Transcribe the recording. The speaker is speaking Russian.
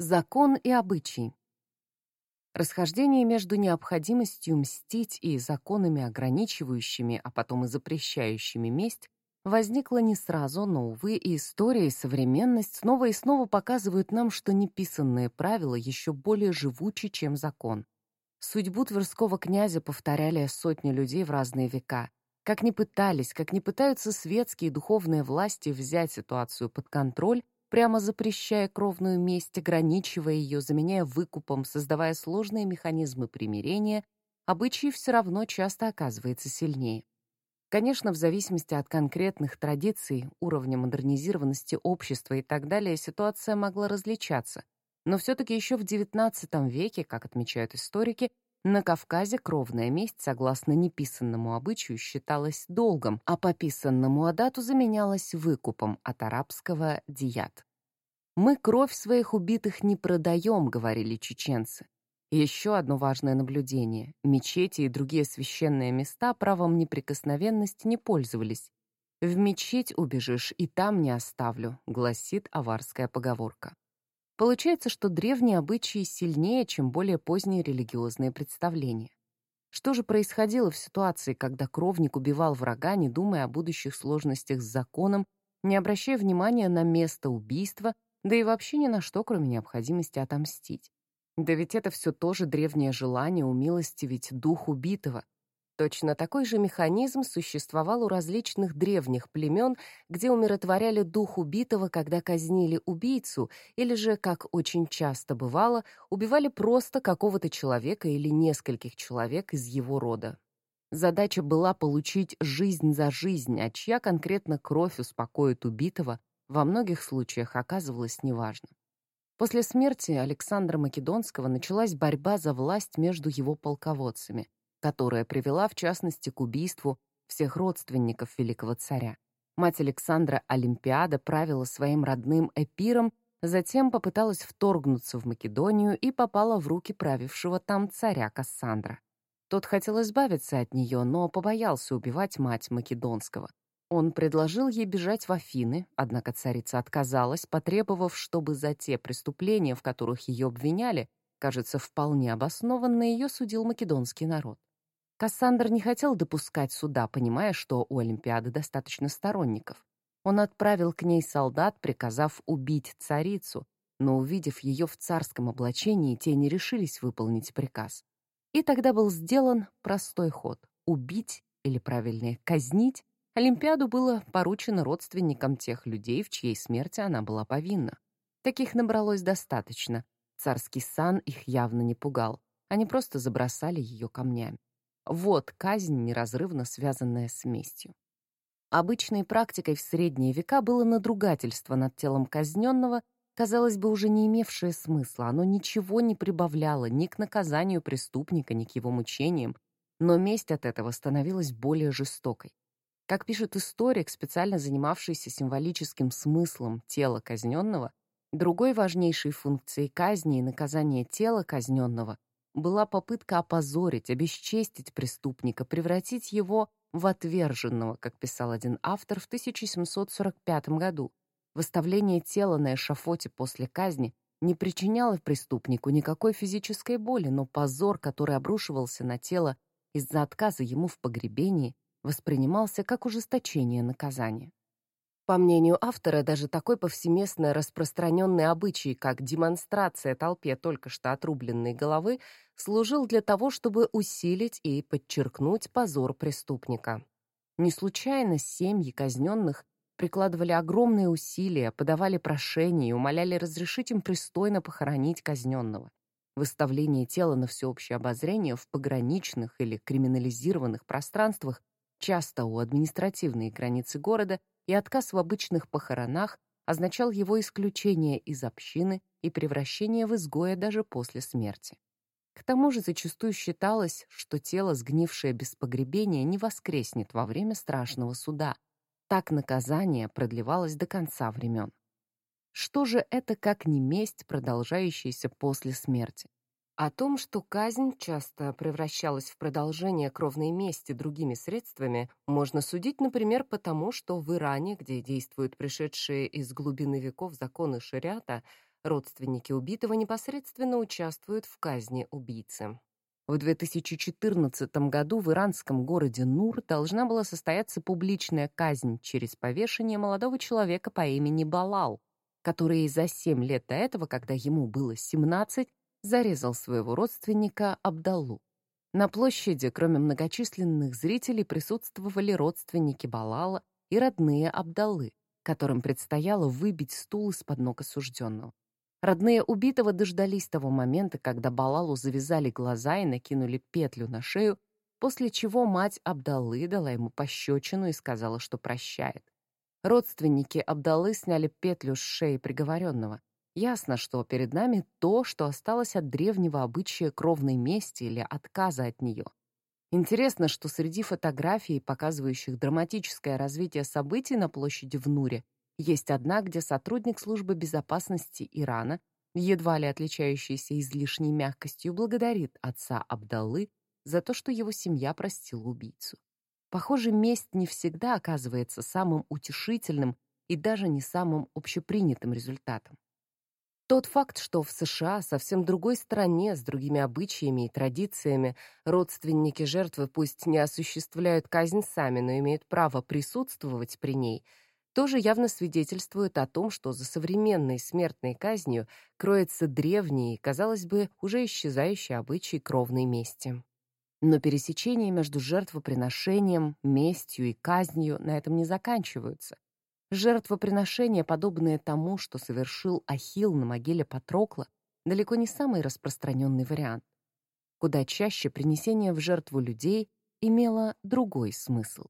Закон и обычай. Расхождение между необходимостью мстить и законами, ограничивающими, а потом и запрещающими месть, возникло не сразу, но, увы, и история, и современность снова и снова показывают нам, что неписанные правила еще более живучи, чем закон. Судьбу Тверского князя повторяли сотни людей в разные века. Как ни пытались, как ни пытаются светские и духовные власти взять ситуацию под контроль, прямо запрещая кровную месть, ограничивая ее, заменяя выкупом, создавая сложные механизмы примирения, обычай все равно часто оказывается сильнее. Конечно, в зависимости от конкретных традиций, уровня модернизированности общества и так далее, ситуация могла различаться. Но все-таки еще в XIX веке, как отмечают историки, на Кавказе кровная месть, согласно неписанному обычаю, считалась долгом, а по писанному адату заменялась выкупом от арабского «дият». «Мы кровь своих убитых не продаем», — говорили чеченцы. еще одно важное наблюдение. Мечети и другие священные места правом неприкосновенности не пользовались. «В мечеть убежишь, и там не оставлю», — гласит аварская поговорка. Получается, что древние обычаи сильнее, чем более поздние религиозные представления. Что же происходило в ситуации, когда кровник убивал врага, не думая о будущих сложностях с законом, не обращая внимания на место убийства, да и вообще ни на что, кроме необходимости отомстить? Да ведь это все тоже древнее желание умилостивить дух убитого, Точно такой же механизм существовал у различных древних племен, где умиротворяли дух убитого, когда казнили убийцу, или же, как очень часто бывало, убивали просто какого-то человека или нескольких человек из его рода. Задача была получить жизнь за жизнь, а чья конкретно кровь успокоит убитого, во многих случаях оказывалось неважно. После смерти Александра Македонского началась борьба за власть между его полководцами которая привела, в частности, к убийству всех родственников великого царя. Мать Александра Олимпиада правила своим родным Эпиром, затем попыталась вторгнуться в Македонию и попала в руки правившего там царя Кассандра. Тот хотел избавиться от нее, но побоялся убивать мать Македонского. Он предложил ей бежать в Афины, однако царица отказалась, потребовав, чтобы за те преступления, в которых ее обвиняли, кажется, вполне обоснованно ее судил македонский народ. Кассандр не хотел допускать суда, понимая, что у Олимпиады достаточно сторонников. Он отправил к ней солдат, приказав убить царицу, но, увидев ее в царском облачении, те не решились выполнить приказ. И тогда был сделан простой ход — убить, или, правильнее, казнить, Олимпиаду было поручено родственникам тех людей, в чьей смерти она была повинна. Таких набралось достаточно. Царский сан их явно не пугал. Они просто забросали ее камнями. Вот казнь, неразрывно связанная с местью. Обычной практикой в средние века было надругательство над телом казненного, казалось бы, уже не имевшее смысла. Оно ничего не прибавляло ни к наказанию преступника, ни к его мучениям, но месть от этого становилась более жестокой. Как пишет историк, специально занимавшийся символическим смыслом тела казненного, другой важнейшей функцией казни и наказания тела казненного была попытка опозорить, обесчестить преступника, превратить его в отверженного, как писал один автор в 1745 году. Выставление тела на эшафоте после казни не причиняло преступнику никакой физической боли, но позор, который обрушивался на тело из-за отказа ему в погребении, воспринимался как ужесточение наказания. По мнению автора, даже такой повсеместно распространенный обычай, как демонстрация толпе только что отрубленной головы, служил для того, чтобы усилить и подчеркнуть позор преступника. Не случайно семьи казненных прикладывали огромные усилия, подавали прошения и умоляли разрешить им пристойно похоронить казненного. Выставление тела на всеобщее обозрение в пограничных или криминализированных пространствах, часто у административной границы города, и отказ в обычных похоронах означал его исключение из общины и превращение в изгоя даже после смерти. К тому же зачастую считалось, что тело, сгнившее без погребения, не воскреснет во время страшного суда. Так наказание продлевалось до конца времен. Что же это как не месть, продолжающаяся после смерти? О том, что казнь часто превращалась в продолжение кровной мести другими средствами, можно судить, например, потому, что в Иране, где действуют пришедшие из глубины веков законы шариата, Родственники убитого непосредственно участвуют в казни убийцы. В 2014 году в иранском городе Нур должна была состояться публичная казнь через повешение молодого человека по имени Балал, который за 7 лет до этого, когда ему было 17, зарезал своего родственника Абдаллу. На площади, кроме многочисленных зрителей, присутствовали родственники Балала и родные Абдаллы, которым предстояло выбить стул из-под ног осужденного. Родные убитого дождались того момента, когда Балалу завязали глаза и накинули петлю на шею, после чего мать Абдаллы дала ему пощечину и сказала, что прощает. Родственники Абдаллы сняли петлю с шеи приговоренного. Ясно, что перед нами то, что осталось от древнего обычая кровной мести или отказа от нее. Интересно, что среди фотографий, показывающих драматическое развитие событий на площади в Нуре, есть одна, где сотрудник службы безопасности Ирана, едва ли отличающийся излишней мягкостью, благодарит отца Абдаллы за то, что его семья простила убийцу. Похоже, месть не всегда оказывается самым утешительным и даже не самым общепринятым результатом. Тот факт, что в США, совсем другой стране, с другими обычаями и традициями, родственники жертвы пусть не осуществляют казнь сами, но имеют право присутствовать при ней – тоже явно свидетельствует о том, что за современной смертной казнью кроется древний, казалось бы, уже исчезающий обычай кровной мести. Но пересечения между жертвоприношением, местью и казнью на этом не заканчиваются. Жертвоприношения, подобные тому, что совершил Ахилл на могиле Патрокла, далеко не самый распространенный вариант. Куда чаще принесение в жертву людей имело другой смысл.